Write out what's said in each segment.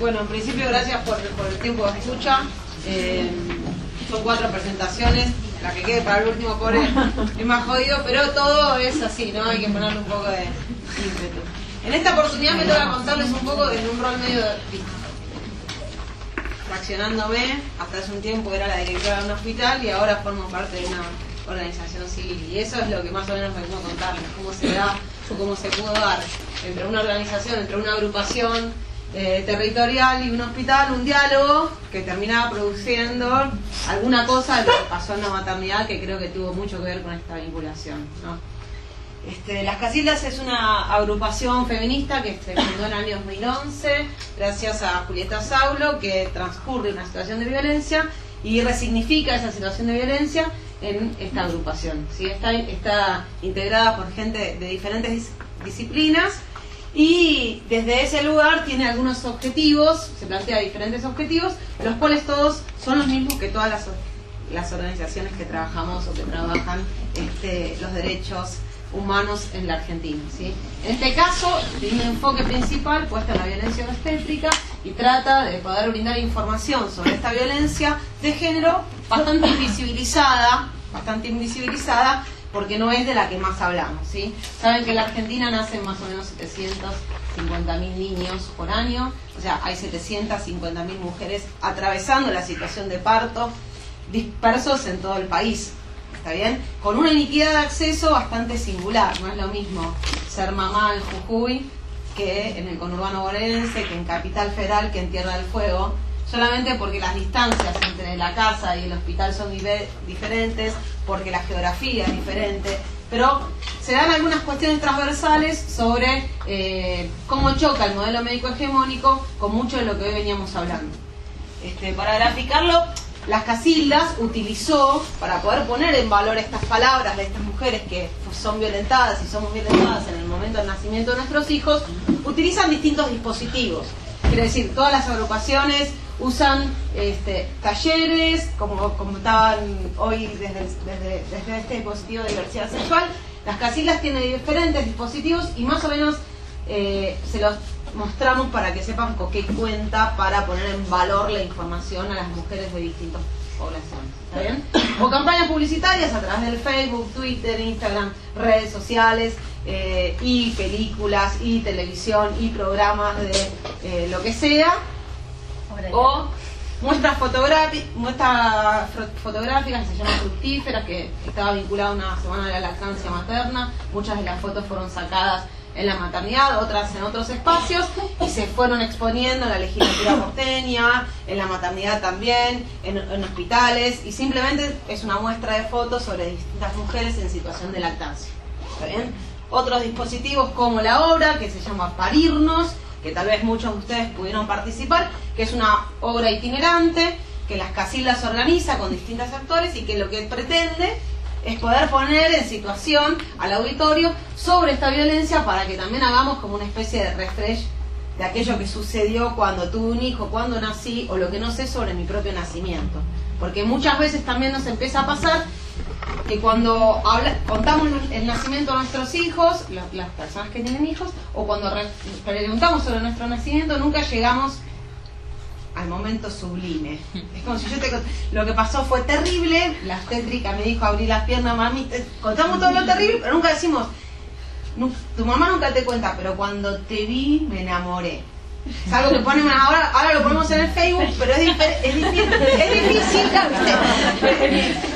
Bueno, en principio gracias por, el tiempo de escucha. Eh, son cuatro presentaciones, la que quede para el último pobre es más jodido, pero todo es así, ¿no? Hay que ponerle un poco de ímpetu. En esta oportunidad me toca contarles un poco desde un rol medio fraccionándome, hasta hace un tiempo era la directora de un hospital y ahora formo parte de una organización civil. Y eso es lo que más o menos vengo a contarles, cómo se da o cómo se pudo dar entre una organización, entre una agrupación eh, territorial y un hospital, un diálogo que terminaba produciendo alguna cosa de lo que pasó en la maternidad que creo que tuvo mucho que ver con esta vinculación. Este, Las Casildas es una agrupación feminista que se fundó en el año 2011 gracias a Julieta Saulo que transcurre una situación de violencia y resignifica esa situación de violencia en esta agrupación. ¿sí? Está, está integrada por gente de diferentes disciplinas y desde ese lugar tiene algunos objetivos, se plantea diferentes objetivos, los cuales todos son los mismos que todas las, organizaciones que trabajamos o que trabajan este, los derechos humanos en la Argentina. En este caso, tiene un enfoque principal puesto en la violencia obstétrica y trata de poder brindar información sobre esta violencia de género bastante invisibilizada, bastante invisibilizada porque no es de la que más hablamos. ¿sí? Saben que en la Argentina nacen más o menos 750.000 niños por año, o sea, hay 750.000 mujeres atravesando la situación de parto dispersos en todo el país. ¿Está bien? Con una iniquidad de acceso bastante singular, no es lo mismo ser mamá en Jujuy que en el conurbano bonaerense, que en Capital Federal, que en Tierra del Fuego, solamente porque las distancias entre la casa y el hospital son diferentes, porque la geografía es diferente, pero se dan algunas cuestiones transversales sobre eh, cómo choca el modelo médico hegemónico con mucho de lo que hoy veníamos hablando. Este, para graficarlo, las Casildas utilizó, para poder poner en valor estas palabras de estas mujeres que son violentadas y somos violentadas en el momento del nacimiento de nuestros hijos, utilizan distintos dispositivos. Quiere decir, todas las agrupaciones usan este, talleres, como, estaban hoy desde, desde, este dispositivo de diversidad sexual. Las casillas tienen diferentes dispositivos y más o menos eh, se los mostramos para que sepan con qué cuenta para poner en valor la información a las mujeres de distintas poblaciones. ¿Está bien? O campañas publicitarias a través del Facebook, Twitter, Instagram, redes sociales, eh, y películas, y televisión, y programas de eh, lo que sea o muestras, muestras fotográficas que se llaman fructíferas, que estaba vinculada a una semana de la lactancia materna. Muchas de las fotos fueron sacadas en la maternidad, otras en otros espacios, y se fueron exponiendo en la legislatura porteña, en la maternidad también, en, en, hospitales, y simplemente es una muestra de fotos sobre distintas mujeres en situación de lactancia. ¿Está bien? Otros dispositivos como la obra, que se llama Parirnos, que tal vez muchos de ustedes pudieron participar, que es una obra itinerante que las Casildas organiza con distintos actores y que lo que pretende es poder poner en situación al auditorio sobre esta violencia para que también hagamos como una especie de refresh de aquello que sucedió cuando tuve un hijo, cuando nací o lo que no sé sobre mi propio nacimiento. Porque muchas veces también nos empieza a pasar que cuando contamos el nacimiento de nuestros hijos, las, personas que tienen hijos, o cuando preguntamos sobre nuestro nacimiento, nunca llegamos al momento sublime. Es como si yo te lo que pasó fue terrible, la obstétrica me dijo abrir las piernas, mami, contamos todo lo terrible, pero nunca decimos, tu mamá nunca te cuenta, pero cuando te vi me enamoré. Es algo que ponen ahora, ahora lo ponemos en el Facebook, pero es, es difícil, es difícil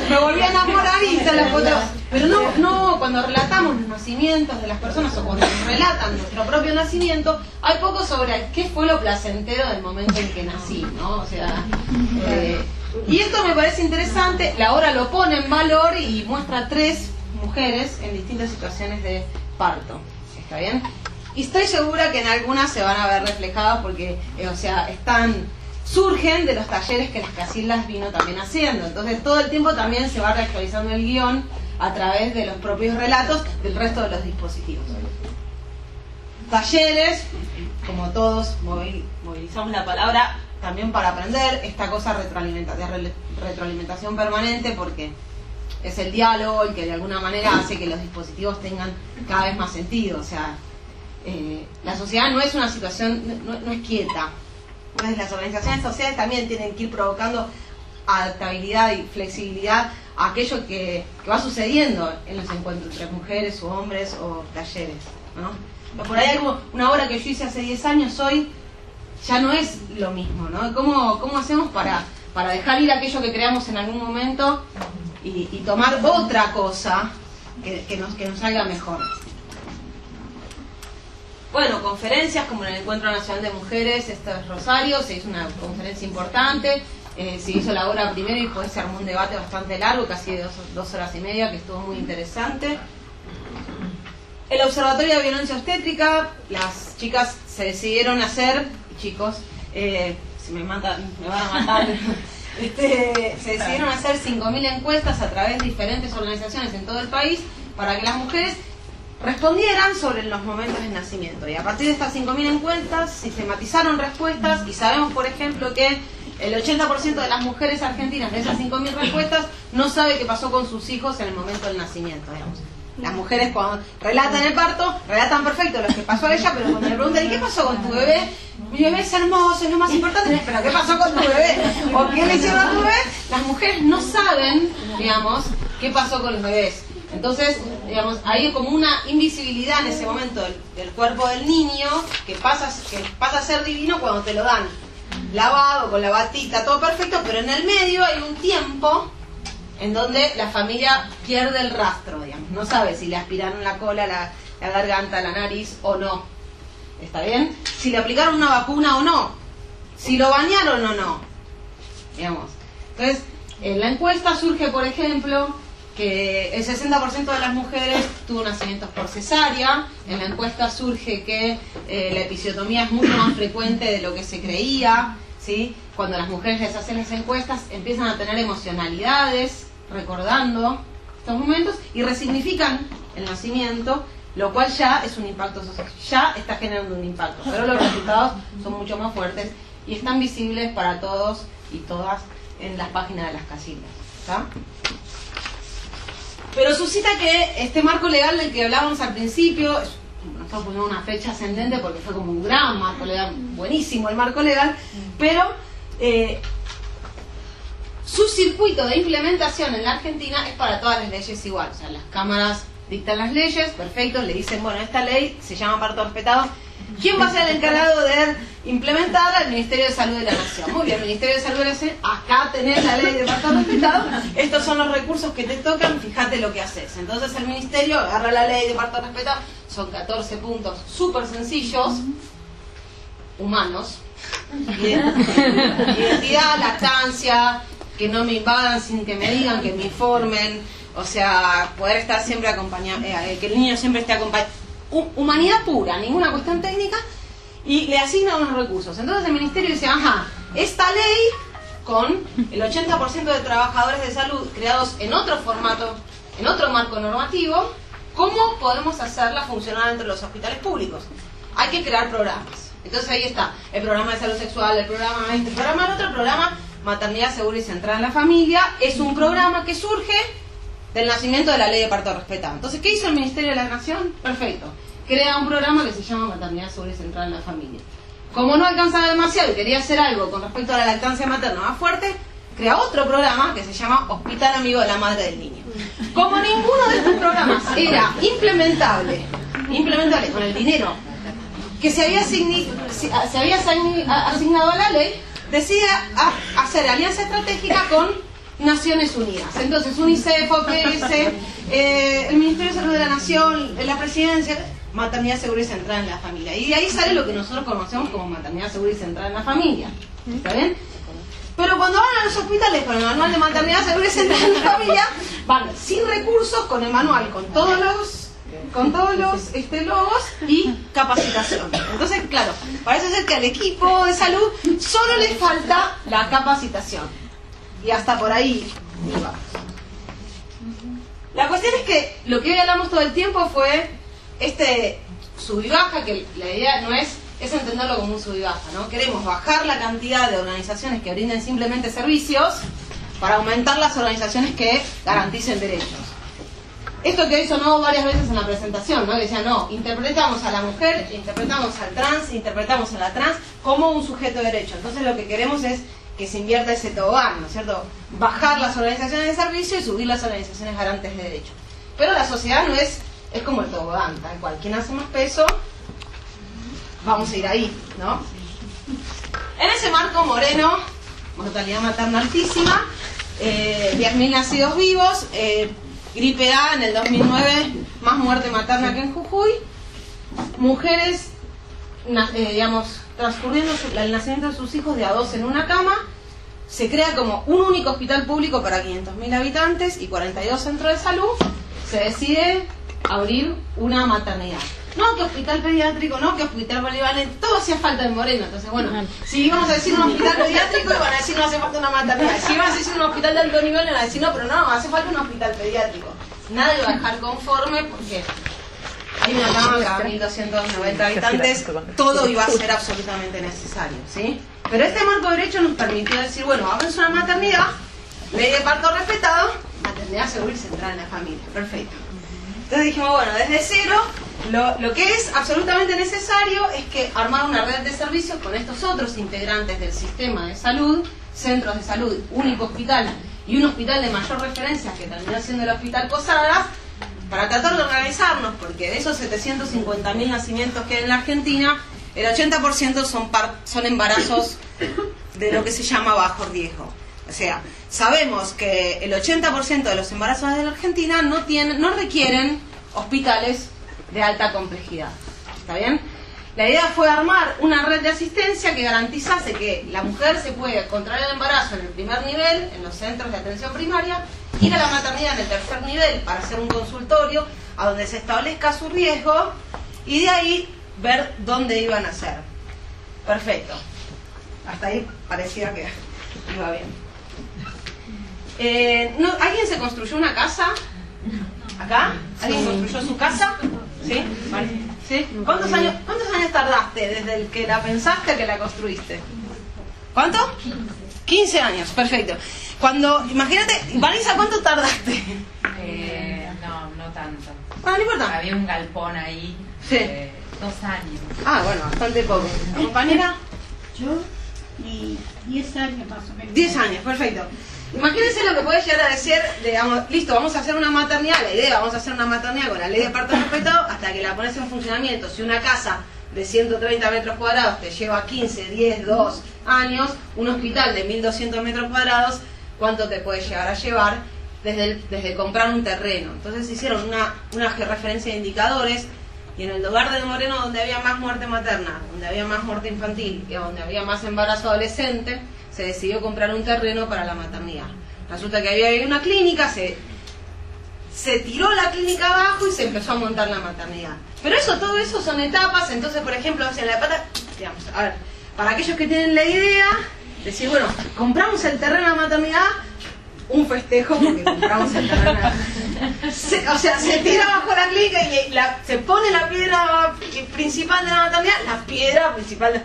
me volví a enamorar y están las fotos. Pero no, no, cuando relatamos los nacimientos de las personas o cuando relatan nuestro propio nacimiento, hay poco sobre qué fue lo placentero del momento en que nací, ¿no? O sea, eh, y esto me parece interesante, la obra lo pone en valor y muestra tres mujeres en distintas situaciones de parto. ¿Está bien? Y estoy segura que en algunas se van a ver reflejadas porque, eh, o sea, están surgen de los talleres que las Casildas vino también haciendo. Entonces todo el tiempo también se va reactualizando el guion a través de los propios relatos del resto de los dispositivos. Talleres, como todos movilizamos la palabra también para aprender esta cosa de retroalimentación permanente porque es el diálogo el que de alguna manera hace que los dispositivos tengan cada vez más sentido. O sea, eh, la sociedad no es una situación, no, es quieta. Entonces las organizaciones sociales también tienen que ir provocando adaptabilidad y flexibilidad a aquello que, va sucediendo en los encuentros entre mujeres o hombres o talleres. ¿no? Por ahí como una obra que yo hice hace 10 años, hoy ya no es lo mismo. ¿no? ¿Cómo, cómo hacemos para, para dejar ir aquello que creamos en algún momento y, tomar otra cosa que, nos, que nos salga mejor? Bueno, conferencias como en el Encuentro Nacional de Mujeres, esto es Rosario, se hizo una conferencia importante, eh, se hizo la hora primero y después se armó un debate bastante largo, casi de dos, horas y media, que estuvo muy interesante. El Observatorio de Violencia Obstétrica, las chicas se decidieron hacer, chicos, eh, si me, matan, me van a matar, este, se decidieron hacer 5.000 encuestas a través de diferentes organizaciones en todo el país para que las mujeres respondieran sobre los momentos de nacimiento. Y a partir de estas 5.000 encuestas sistematizaron respuestas y sabemos, por ejemplo, que el 80% de las mujeres argentinas de esas 5.000 respuestas no sabe qué pasó con sus hijos en el momento del nacimiento. Digamos. Las mujeres cuando relatan el parto, relatan perfecto lo que pasó a ella, pero cuando le preguntan, ¿y qué pasó con tu bebé? Mi bebé es hermoso, es lo más importante, pero ¿qué pasó con tu bebé? ¿O qué le hicieron a tu bebé? Las mujeres no saben, digamos, qué pasó con los bebés. Entonces, hay como una invisibilidad en ese momento del, cuerpo del niño que pasa, que pasa a ser divino cuando te lo dan lavado, con la batita, todo perfecto, pero en el medio hay un tiempo en donde la familia pierde el rastro, digamos. No sabe si le aspiraron la cola, la, la garganta, la nariz o no. ¿Está bien? Si le aplicaron una vacuna o no. Si lo bañaron o no. Digamos. Entonces, en la encuesta surge, por ejemplo, que el 60% de las mujeres tuvo nacimientos por cesárea. En la encuesta surge que eh, la episiotomía es mucho más frecuente de lo que se creía. ¿sí? Cuando las mujeres les hacen las encuestas, empiezan a tener emocionalidades, recordando estos momentos, y resignifican el nacimiento, lo cual ya es un impacto social, ya está generando un impacto. Pero los resultados son mucho más fuertes y están visibles para todos y todas en las páginas de las casillas. Pero suscita que este marco legal del que hablábamos al principio, nosotros pusimos una fecha ascendente porque fue como un gran marco legal, buenísimo el marco legal, pero eh, su circuito de implementación en la Argentina es para todas las leyes igual. O sea, las cámaras dictan las leyes, perfecto, le dicen, bueno, esta ley se llama parto respetado, ¿Quién va a ser el encargado de implementar al Ministerio de Salud de la Nación? Muy bien, Ministerio de Salud de la Nación, acá tenés la ley de parto respetado, estos son los recursos que te tocan, fíjate lo que haces. Entonces el Ministerio agarra la ley de parto respetado, son 14 puntos súper sencillos, humanos, identidad, lactancia, que no me invadan sin que me digan, que me informen, o sea, poder estar siempre acompañado, eh, que el niño siempre esté acompañado humanidad pura, ninguna cuestión técnica, y le asigna unos recursos. Entonces el ministerio dice, ajá, esta ley con el 80% de trabajadores de salud creados en otro formato, en otro marco normativo, ¿cómo podemos hacerla funcionar entre los hospitales públicos? Hay que crear programas. Entonces ahí está, el programa de salud sexual, el programa este, el programa el otro, programa maternidad segura y centrada en la familia, es un programa que surge del nacimiento de la ley de parto respetado. Entonces, ¿qué hizo el Ministerio de la Nación? Perfecto. Crea un programa que se llama Maternidad Segura y Centrada en la Familia. Como no alcanzaba demasiado y quería hacer algo con respecto a la lactancia materna más fuerte, crea otro programa que se llama Hospital Amigo de la Madre del Niño. Como ninguno de estos programas era implementable, implementable con el dinero que se había, se asignado a la ley, decide hacer alianza estratégica con Naciones Unidas. Entonces, UNICEF, OPS, eh, el Ministerio de Salud de la Nación, la Presidencia, maternidad segura y centrada en la familia. Y de ahí sale lo que nosotros conocemos como maternidad segura y centrada en la familia. ¿Está bien? Pero cuando van a los hospitales con el manual de maternidad segura y centrada en la familia, van sin recursos con el manual, con todos los con todos los este, logos y capacitación. Entonces, claro, parece ser que al equipo de salud solo le falta la capacitación. Y hasta por ahí vamos. La cuestión es que lo que hoy hablamos todo el tiempo fue este sub y baja, que la idea no es, es entenderlo como un sub y baja, ¿no? Queremos bajar la cantidad de organizaciones que brinden simplemente servicios para aumentar las organizaciones que garanticen derechos. esto que hizo sonó varias veces en la presentación, ¿no? Que decía, no, interpretamos a la mujer, interpretamos al trans, interpretamos a la trans como un sujeto de derecho. Entonces lo que queremos es que se invierta ese tobogán, ¿no es cierto? Bajar las organizaciones de servicio y subir las organizaciones garantes de derecho. Pero la sociedad no es, es como el tobogán, tal cual. Quien hace más peso, vamos a ir ahí, ¿no? En ese marco moreno, mortalidad materna altísima, eh, 10.000 nacidos vivos, eh, gripe A en el 2009, más muerte materna que en Jujuy, mujeres, eh, digamos, transcurriendo el nacimiento de sus hijos de a dos en una cama, se crea como un único hospital público para 500.000 habitantes y 42 centros de salud, se decide abrir una maternidad. No, que hospital pediátrico, no, que hospital polivalente, todo hacía falta en Moreno. Entonces, bueno, si íbamos a decir un hospital pediátrico, iban a decir no hace falta una maternidad. Si íbamos a decir un hospital de alto nivel, iban a decir no, pero no, hace falta un hospital pediátrico. Nadie va a dejar conforme porque hay una cama cada 1290 habitantes, todo iba a ser absolutamente necesario, ¿sí? Pero este marco de derecho nos permitió decir, bueno, vamos a una maternidad, ley de parto respetado, maternidad segura y centrada en la familia. Perfecto. Entonces dijimos, bueno, desde cero, lo, lo, que es absolutamente necesario es que armar una red de servicios con estos otros integrantes del sistema de salud, centros de salud, único hospital y un hospital de mayor referencia que terminó siendo el Hospital Posadas, para tratar de organizarnos, porque de esos 750.000 nacimientos que hay en la Argentina, el 80% son, son embarazos de lo que se llama bajo riesgo. O sea, sabemos que el 80% de los embarazos de la Argentina no, tienen, no requieren hospitales de alta complejidad. ¿Está bien? La idea fue armar una red de asistencia que garantizase que la mujer se puede contraer el embarazo en el primer nivel, en los centros de atención primaria, ir a la maternidad en el tercer nivel para hacer un consultorio a donde se establezca su riesgo y de ahí ver dónde iban a ser. Perfecto. Hasta ahí parecía que iba bien. Eh, ¿Alguien se construyó una casa? ¿Acá? ¿Alguien construyó su casa? ¿Sí? ¿Sí? ¿Cuántos, años, ¿Cuántos años tardaste desde el que la pensaste a que la construiste? ¿Cuánto? 15 años, perfecto. Cuando, imagínate, Vanessa, ¿cuánto tardaste? Eh, no, no tanto. Ah, no importa. Había un galpón ahí. Sí. Eh, dos años. Ah, bueno, bastante poco. ¿Compañera? Yo, y 10 años más o menos. 10 años, perfecto. Imagínense lo que puede llegar a decir, digamos, listo, vamos a hacer una maternidad, la idea, vamos a hacer una maternidad con la ley de parto respetado hasta que la pones en funcionamiento. Si una casa de 130 metros cuadrados te lleva 15, 10, 2 años, un hospital de 1200 metros cuadrados, ¿cuánto te puede llegar a llevar desde, comprar un terreno? Entonces hicieron una, una referencia de indicadores y en el lugar de Moreno donde había más muerte materna, donde había más muerte infantil y donde había más embarazo adolescente, se decidió comprar un terreno para la maternidad. Resulta que había una clínica, se, se tiró la clínica abajo y se empezó a montar la maternidad. Pero eso, todo eso son etapas, entonces, por ejemplo, la pata, digamos, a ver, para aquellos que tienen la idea, decir, bueno, compramos el terreno de la maternidad, un festejo porque compramos el terreno. o sea, se tira abajo la clínica y se pone la piedra principal de la maternidad, la piedra principal de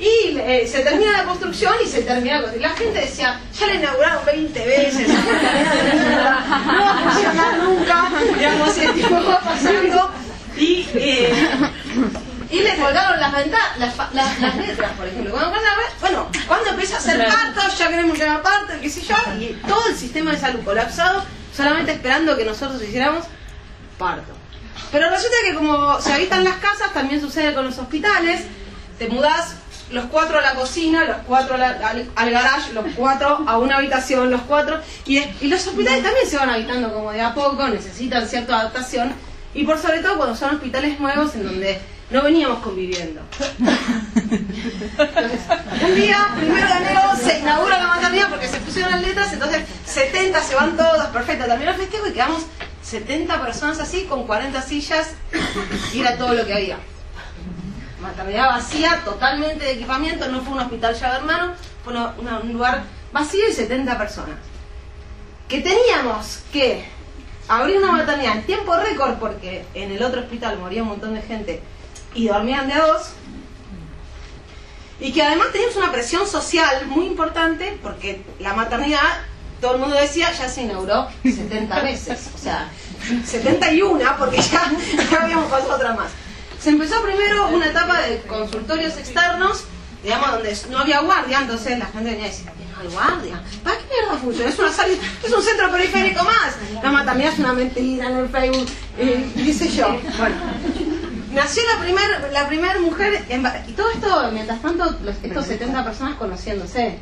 y eh, se termina la construcción y se termina la La gente decía, ya la inauguraron 20 veces, no va a funcionar nunca, digamos, el tiempo va pasando y, eh, y le colgaron las, las, las, letras, por ejemplo. Cuando, bueno, cuando empieza a hacer parto, ya queremos llevar parto, qué sé yo, y todo el sistema de salud colapsado, solamente esperando que nosotros hiciéramos parto. Pero resulta que como se habitan las casas, también sucede con los hospitales, te mudás los cuatro a la cocina, los cuatro al, garage, los cuatro a una habitación, los cuatro. Y, y, los hospitales también se van habitando como de a poco, necesitan cierta adaptación. Y por sobre todo cuando son hospitales nuevos en donde no veníamos conviviendo. Entonces, un día, primero de enero, se inaugura la maternidad porque se pusieron las letras, entonces 70 se van todos, perfecto, terminó el festejo y quedamos 70 personas así con 40 sillas y era todo lo que había maternidad vacía, totalmente de equipamiento, no fue un hospital llave hermano, fue un lugar vacío y 70 personas. Que teníamos que abrir una maternidad en tiempo récord, porque en el otro hospital moría un montón de gente y dormían de dos, y que además teníamos una presión social muy importante, porque la maternidad, todo el mundo decía, ya se inauguró 70 veces. O sea, 71, porque ya habíamos pasado otra más. Se empezó primero una etapa de consultorios externos, digamos, donde no había guardia, entonces la gente venía a decir, no hay guardia, ¿para qué mierda funciona? Es, una sala- es un centro periférico más. La maternidad es una mentira en el Facebook, eh, dice yo. Bueno, nació la primer, la primer mujer, embar- y todo esto, mientras tanto, los- estos 70 personas conociéndose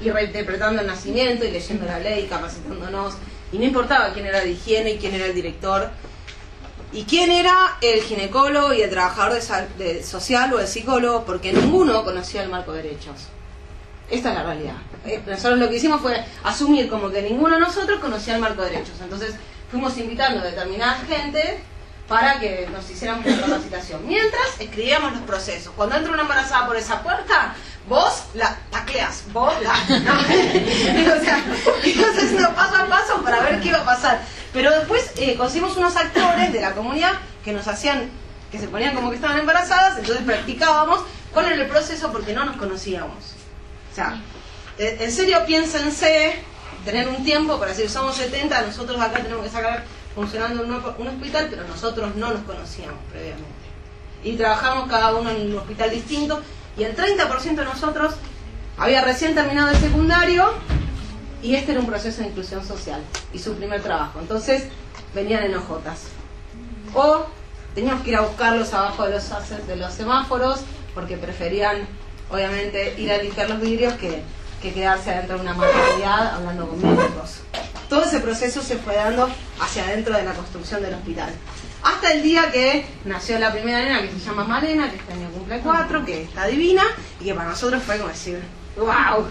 y reinterpretando el nacimiento y leyendo la ley, capacitándonos. Y no importaba quién era de higiene y quién era el director. Y quién era el ginecólogo y el trabajador de, de social o el psicólogo, porque ninguno conocía el marco de derechos. Esta es la realidad. Eh, Nosotros lo que hicimos fue asumir como que ninguno de nosotros conocía el marco de derechos. Entonces fuimos invitando a determinada gente para que nos hiciéramos una capacitación. Mientras escribíamos los procesos. Cuando entra una embarazada por esa puerta, vos la tacleas, vos la... No, o sea, haciendo paso a paso para ver qué iba a pasar. Pero después eh, conseguimos unos actores de la comunidad que nos hacían, que se ponían como que estaban embarazadas, entonces practicábamos cuál era el proceso porque no nos conocíamos. O sea, eh, en serio piénsense tener un tiempo para decir, somos 70, nosotros acá tenemos que sacar funcionando un, un hospital, pero nosotros no nos conocíamos previamente. Y trabajamos cada uno en un hospital distinto, y el 30% de nosotros había recién terminado el secundario, y este era un proceso de inclusión social, y su primer trabajo. Entonces, venían en ojotas. O teníamos que ir a buscarlos abajo de los, de los semáforos, porque preferían, obviamente, ir a limpiar los vidrios que, que quedarse adentro de una maternidad hablando con médicos. Todo ese proceso se fue dando hacia adentro de la construcción del hospital. Hasta el día que nació la primera nena que se llama Malena, que este año cumple cuatro, que está divina, y que para nosotros fue como decir, wow.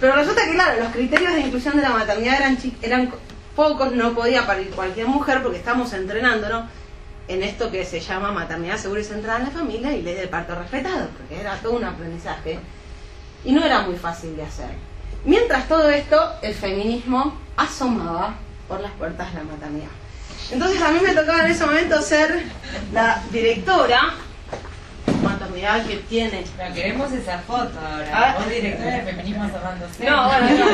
Pero resulta que, claro, los criterios de inclusión de la maternidad eran, eran pocos, no podía parir cualquier mujer porque estamos entrenándonos en esto que se llama maternidad segura y centrada en la familia y ley del parto respetado, porque era todo un aprendizaje y no era muy fácil de hacer. Mientras todo esto, el feminismo asomaba por las puertas de la maternidad. Entonces a mí me tocaba en ese momento ser la directora que tiene Pero queremos esa foto ahora. Ah. Vos directora de feminismo asomándose. No, bueno, no.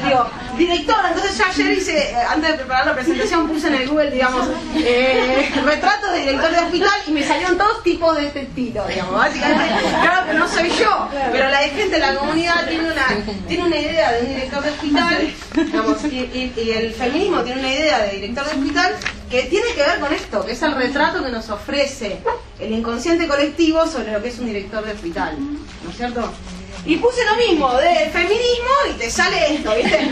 digo, directora, entonces yo ayer hice, eh, antes de preparar la presentación, puse en el Google, digamos, eh, retratos de director de hospital y me salieron todos tipos de este estilo, digamos, básicamente, claro que no soy yo, pero la gente de la comunidad tiene una, tiene una idea de un director de hospital, digamos, y, y- y el feminismo tiene una idea de director de hospital que tiene que ver con esto, que es el retrato que nos ofrece el inconsciente colectivo sobre lo que es un director de hospital, ¿no es cierto? Y puse lo mismo de feminismo y te sale esto, ¿viste?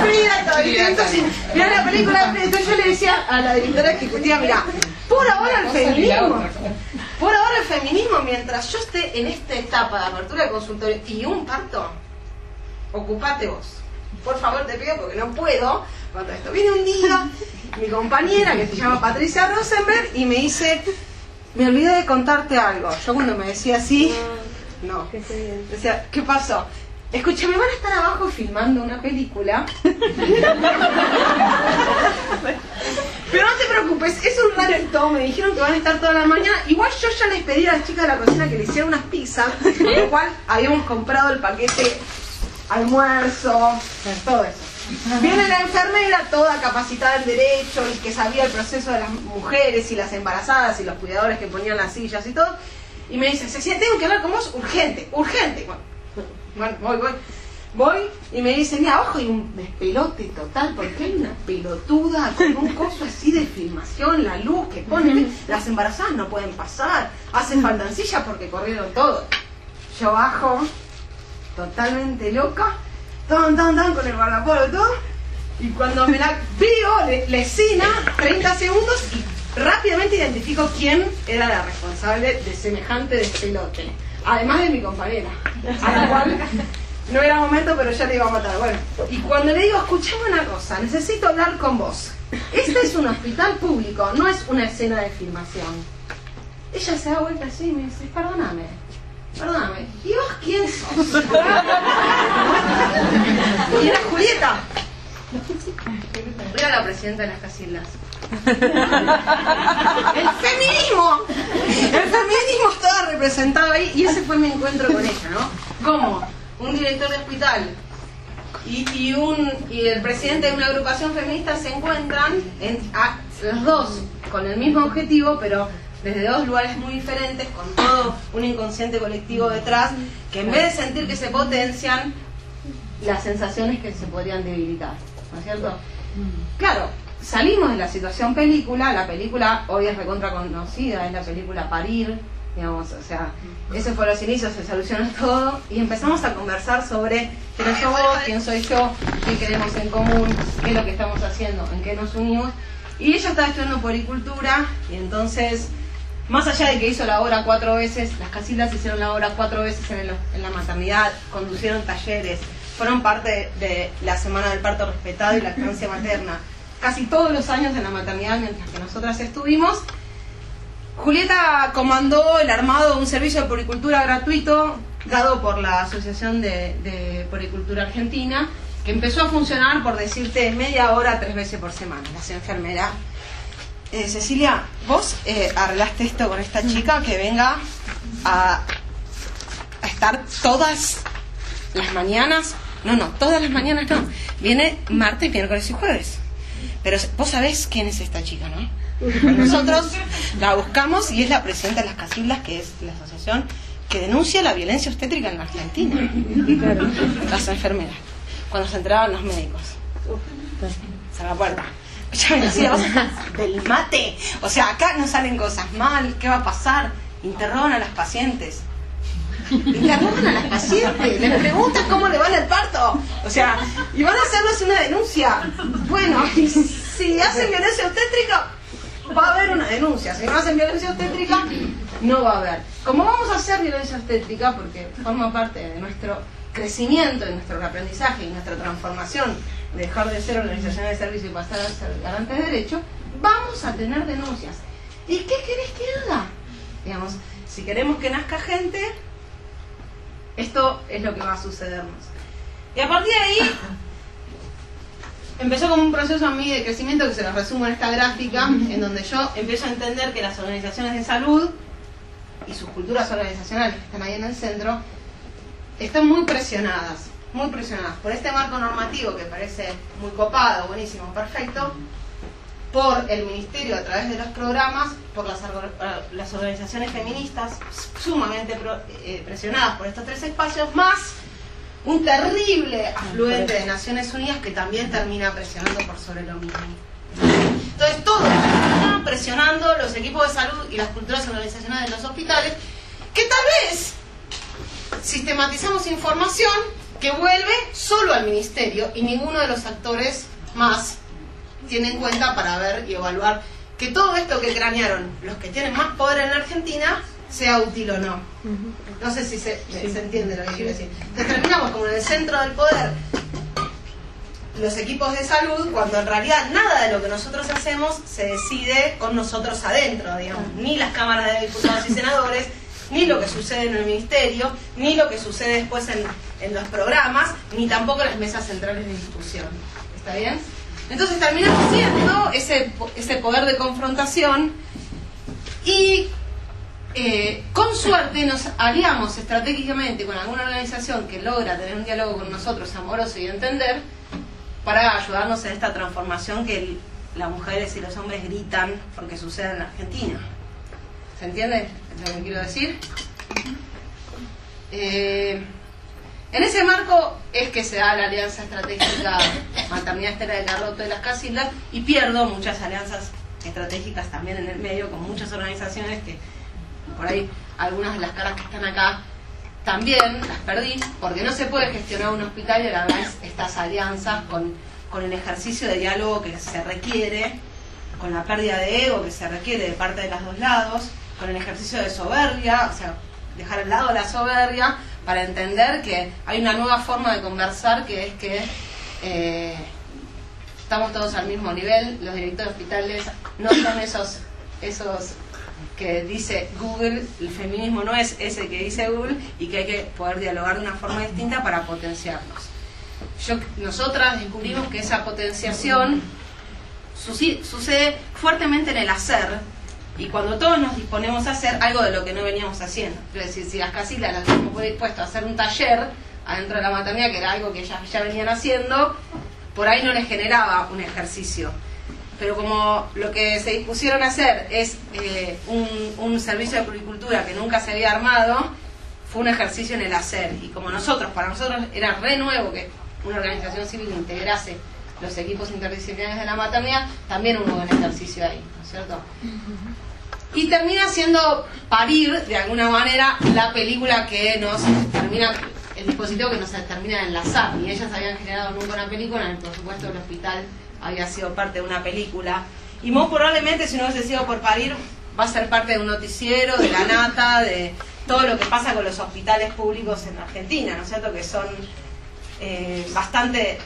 Frida. Entonces, mirá la película. Entonces yo le decía a la directora ejecutiva, mira, por ahora el feminismo, por ahora el feminismo, mientras yo esté en esta etapa de apertura de consultorio y un parto, ocupate vos. Por favor, te pido porque no puedo. Cuando esto viene un día, mi compañera que se llama Patricia Rosenberg y me dice, me olvidé de contarte algo. Yo cuando me decía así, no. Decía, ¿qué pasó? Escúchame, van a estar abajo filmando una película. Pero no te preocupes, es un ratito, me dijeron que van a estar toda la mañana. Igual yo ya les pedí a las chicas de la cocina que le hicieran unas pizzas, con lo cual habíamos comprado el paquete almuerzo, todo eso. Viene la enfermera toda capacitada en derecho y que sabía el proceso de las mujeres y las embarazadas y los cuidadores que ponían las sillas y todo. Y me dice, Cecilia, tengo que hablar con vos urgente, urgente. Bueno, bueno, voy, voy. Voy y me dice, mira, abajo hay un despelote total porque hay una pelotuda con un coso así de filmación, la luz que pone, las embarazadas no pueden pasar, hacen falta en silla porque corrieron todo. Yo bajo, totalmente loca, tan, tan, tan, con el guardapolvo y cuando me la veo, le, la escena, 30 segundos, y rápidamente identifico quién era la responsable de semejante despelote, además de mi compañera, a la cual no era momento, pero ya le iba a matar. Bueno, y cuando le digo, escuchame una cosa, necesito hablar con vos. Este es un hospital público, no es una escena de filmación. Ella se da vuelta así y me dice, perdóname, perdóname, ¿y vos quién sos? y era Julieta. Era la presidenta de las Casildas. El feminismo. El feminismo estaba representado ahí y ese fue mi encuentro con ella, ¿no? Como un director de hospital y, y un, y el presidente de una agrupación feminista se encuentran, en, los dos con el mismo objetivo, pero desde dos lugares muy diferentes, con todo un inconsciente colectivo detrás, que en vez de sentir que se potencian, las sensaciones que se podrían debilitar, ¿no es cierto? Claro, salimos de la situación película, la película hoy es recontra conocida, es la película Parir, digamos, o sea, ese fue los inicios, se solucionó todo y empezamos a conversar sobre quién soy vos, quién soy yo, qué queremos en común, qué es lo que estamos haciendo, en qué nos unimos. Y ella estaba estudiando poricultura y entonces, más allá de que hizo la obra cuatro veces, las casillas hicieron la obra cuatro veces en, la maternidad, conducieron talleres, fueron parte de la Semana del Parto Respetado y la Lactancia Materna. Casi todos los años en la maternidad mientras que nosotras estuvimos. Julieta comandó el armado de un servicio de poricultura gratuito dado por la Asociación de, de Poricultura Argentina, que empezó a funcionar, por decirte, media hora, tres veces por semana. Las enfermeras. Eh, Cecilia, vos eh, arreglaste esto con esta chica que venga a, a estar todas las mañanas. No, no, todas las mañanas no. Viene martes, miércoles y jueves. Pero vos sabés quién es esta chica, ¿no? Nosotros la buscamos y es la presidenta de las Casillas, que es la asociación que denuncia la violencia obstétrica en la Argentina. Las enfermeras. Cuando se enteraban los médicos. Cerra la puerta. Ya me decía, del mate. O sea, acá no salen cosas mal. ¿Qué va a pasar? Interrogan a las pacientes. Interrogan a las pacientes. Les preguntan cómo le va en el parto. O sea, y van a hacerles una denuncia. Bueno, si hacen violencia obstétrica, va a haber una denuncia. Si no hacen violencia obstétrica, no va a haber. Como vamos a hacer violencia obstétrica, porque forma parte de nuestro crecimiento, de nuestro aprendizaje y nuestra transformación, dejar de ser organización de servicio y pasar a ser garantes de derecho, vamos a tener denuncias. ¿Y qué querés que haga? Digamos, si queremos que nazca gente, esto es lo que va a sucedernos. Y a partir de ahí, empezó como un proceso a mí de crecimiento que se lo resumo en esta gráfica, en donde yo empiezo a entender que las organizaciones de salud y sus culturas organizacionales que están ahí en el centro están muy presionadas, muy presionadas por este marco normativo que parece muy copado, buenísimo, perfecto, por el ministerio a través de los programas, por las, eh, las organizaciones feministas sumamente pro- eh, presionadas por estos tres espacios, más un terrible afluente de Naciones Unidas que también termina presionando por sobre lo mismo. Entonces todos están presionando los equipos de salud y las culturas organizacionales de los hospitales, que tal vez sistematizamos información que vuelve solo al ministerio y ninguno de los actores más tiene en cuenta para ver y evaluar que todo esto que cranearon los que tienen más poder en la Argentina sea útil o no. No sé si se, se entiende lo que quiero decir. Entonces terminamos como en el centro del poder los equipos de salud cuando en realidad nada de lo que nosotros hacemos se decide con nosotros adentro, digamos, ni las cámaras de diputados y senadores, ni lo que sucede en el ministerio, ni lo que sucede después en, en los programas, ni tampoco las mesas centrales de discusión. ¿Está bien? Entonces terminamos siendo ese, ese poder de confrontación y eh, con suerte nos aliamos estratégicamente con alguna organización que logra tener un diálogo con nosotros amoroso y entender para ayudarnos en esta transformación que las mujeres y los hombres gritan porque sucede en la Argentina. ¿Se entiende lo que quiero decir? Eh, en ese marco es que se da la alianza estratégica Maternidad Estela de Carroto y las Casildas y pierdo muchas alianzas estratégicas también en el medio con muchas organizaciones que por ahí algunas de las caras que están acá también las perdí porque no se puede gestionar un hospital y a la vez estas alianzas con, con el ejercicio de diálogo que se requiere, con la pérdida de ego que se requiere de parte de los dos lados, con el ejercicio de soberbia, o sea, dejar al lado la soberbia para entender que hay una nueva forma de conversar que es que eh, estamos todos al mismo nivel, los directores de hospitales no son esos, esos que dice Google, el feminismo no es ese que dice Google y que hay que poder dialogar de una forma distinta para potenciarnos. Yo, nosotras descubrimos que esa potenciación sucede fuertemente en el hacer y cuando todos nos disponemos a hacer algo de lo que no veníamos haciendo. Es decir, si las casillas las hemos dispuesto a hacer un taller adentro de la maternidad, que era algo que ya, ya venían haciendo, por ahí no les generaba un ejercicio. Pero como lo que se dispusieron a hacer es eh, un, un servicio de puricultura que nunca se había armado, fue un ejercicio en el hacer. Y como nosotros, para nosotros era re nuevo que una organización civil integrase los equipos interdisciplinarios de la maternidad, también hubo un ejercicio ahí, ¿no es cierto? Y termina siendo parir, de alguna manera, la película que nos termina, el dispositivo que nos termina de enlazar. Y ellas habían generado nunca una película, en el presupuesto del hospital había sido parte de una película. Y muy probablemente, si no hubiese sido por parir, va a ser parte de un noticiero, de la nata, de todo lo que pasa con los hospitales públicos en Argentina, ¿no es cierto? Que son eh, bastante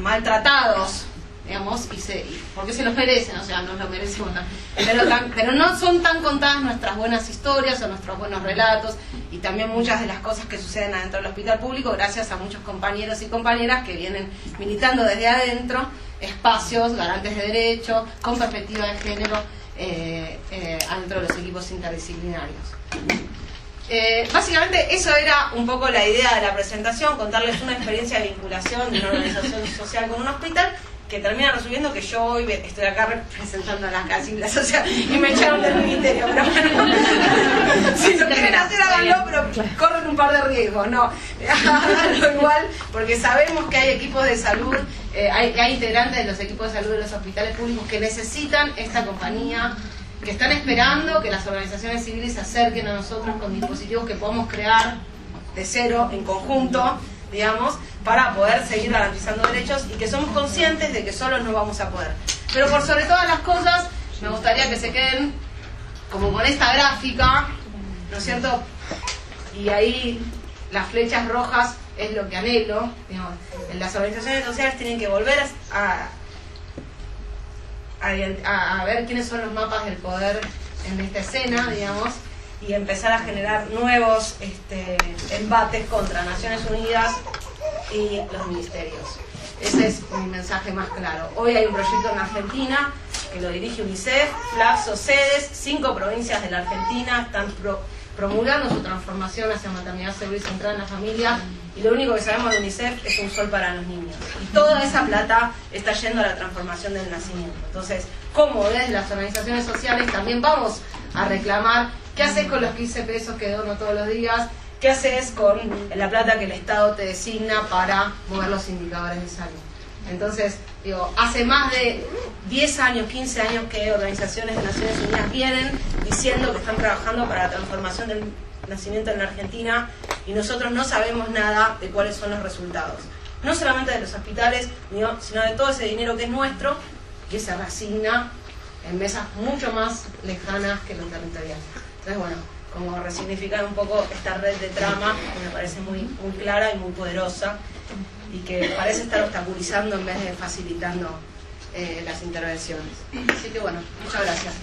maltratados, digamos, y se, y porque se los merecen, o sea, nos lo merecemos. ¿no? Pero, tan- pero no son tan contadas nuestras buenas historias o nuestros buenos relatos y también muchas de las cosas que suceden adentro del hospital público gracias a muchos compañeros y compañeras que vienen militando desde adentro espacios, garantes de derecho, con perspectiva de género eh, eh, adentro de los equipos interdisciplinarios. Eh, básicamente eso era un poco la idea de la presentación, contarles una experiencia de vinculación de una organización social con un hospital que termina resolviendo que yo hoy estoy acá representando a la casi la social y me echaron del ministerio, pero bueno, si lo quieren hacer háganlo, pero corren un par de riesgos, no, háganlo igual, porque sabemos que hay equipos de salud, eh, hay, que hay integrantes de los equipos de salud de los hospitales públicos que necesitan esta compañía que están esperando que las organizaciones civiles se acerquen a nosotros con dispositivos que podamos crear de cero, en conjunto, digamos, para poder seguir garantizando derechos y que somos conscientes de que solos no vamos a poder. Pero por sobre todas las cosas, me gustaría que se queden como con esta gráfica, ¿no es cierto? Y ahí las flechas rojas es lo que anhelo. digamos. Las organizaciones sociales tienen que volver a, a, ver quiénes son los mapas del poder en esta escena, digamos, y empezar a generar nuevos este, embates contra Naciones Unidas y los ministerios. Ese es mi mensaje más claro. Hoy hay un proyecto en Argentina que lo dirige UNICEF, Flaxo, sedes, cinco provincias de la Argentina están pro- promulgando su transformación hacia maternidad segura y centrada en la familia y lo único que sabemos de UNICEF es un sol para los niños. Y toda esa plata está yendo a la transformación del nacimiento. Entonces, como desde las organizaciones sociales también vamos a reclamar qué haces con los 15 pesos que dono todos los días, qué haces con la plata que el Estado te designa para mover los indicadores de salud. Entonces, digo, hace más de 10 años, 15 años que organizaciones de Naciones Unidas vienen diciendo que están trabajando para la transformación del nacimiento en la Argentina y nosotros no sabemos nada de cuáles son los resultados. No solamente de los hospitales, sino de todo ese dinero que es nuestro que se reasigna en mesas mucho más lejanas que lo territorial. Entonces, bueno, como resignificar un poco esta red de trama que me parece muy, muy clara y muy poderosa y que parece estar obstaculizando en vez de facilitando eh, las intervenciones. Así que bueno, muchas gracias.